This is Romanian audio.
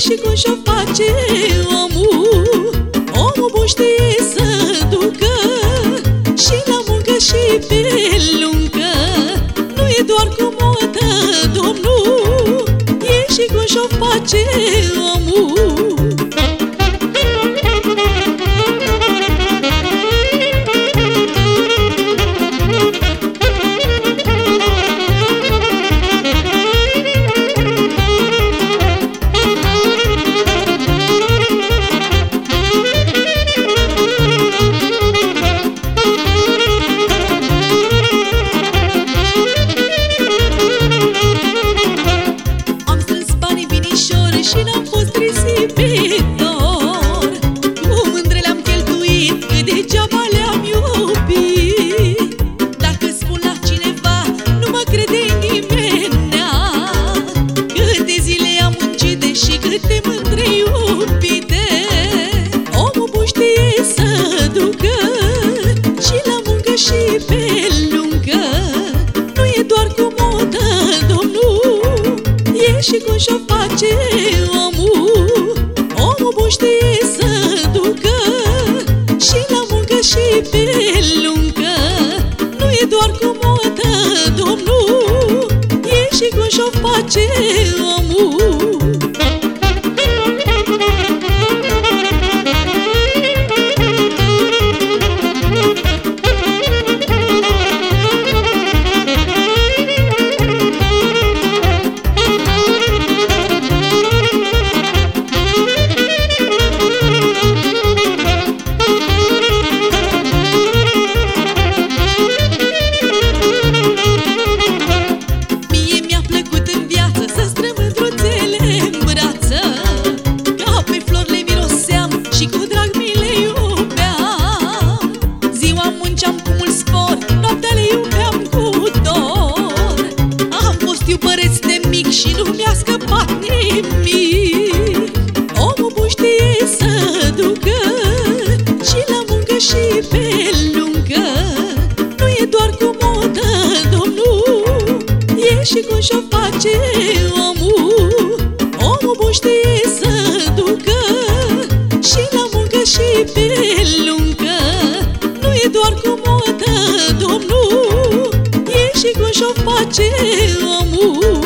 și cu și-o face omul Omul bun știe să ducă. Și la muncă și pe lungă Nu e doar cu modă, domnul E și cu și-o face omul că degeaba le-am iubit. Dacă spun la cineva, nu mă crede nimenea Câte zile am muncit, deși câte mândre iubite. Omul bun știe să ducă Și la muncă și pe lungă. Nu e doar cu modă, domnul E și cum și-o face omul. Omul bun știe și-o face Ziua munceam cu mult spor, noaptea le iubeam cu dor. Am fost iubăreț de mic și nu mi-a scăpat nimic. Omul bun știe să ducă și la muncă și pe lungă. Nu e doar cu modă, domnul E și cum și-o face omul. Omul bun știe domnul E și cum și-o face omul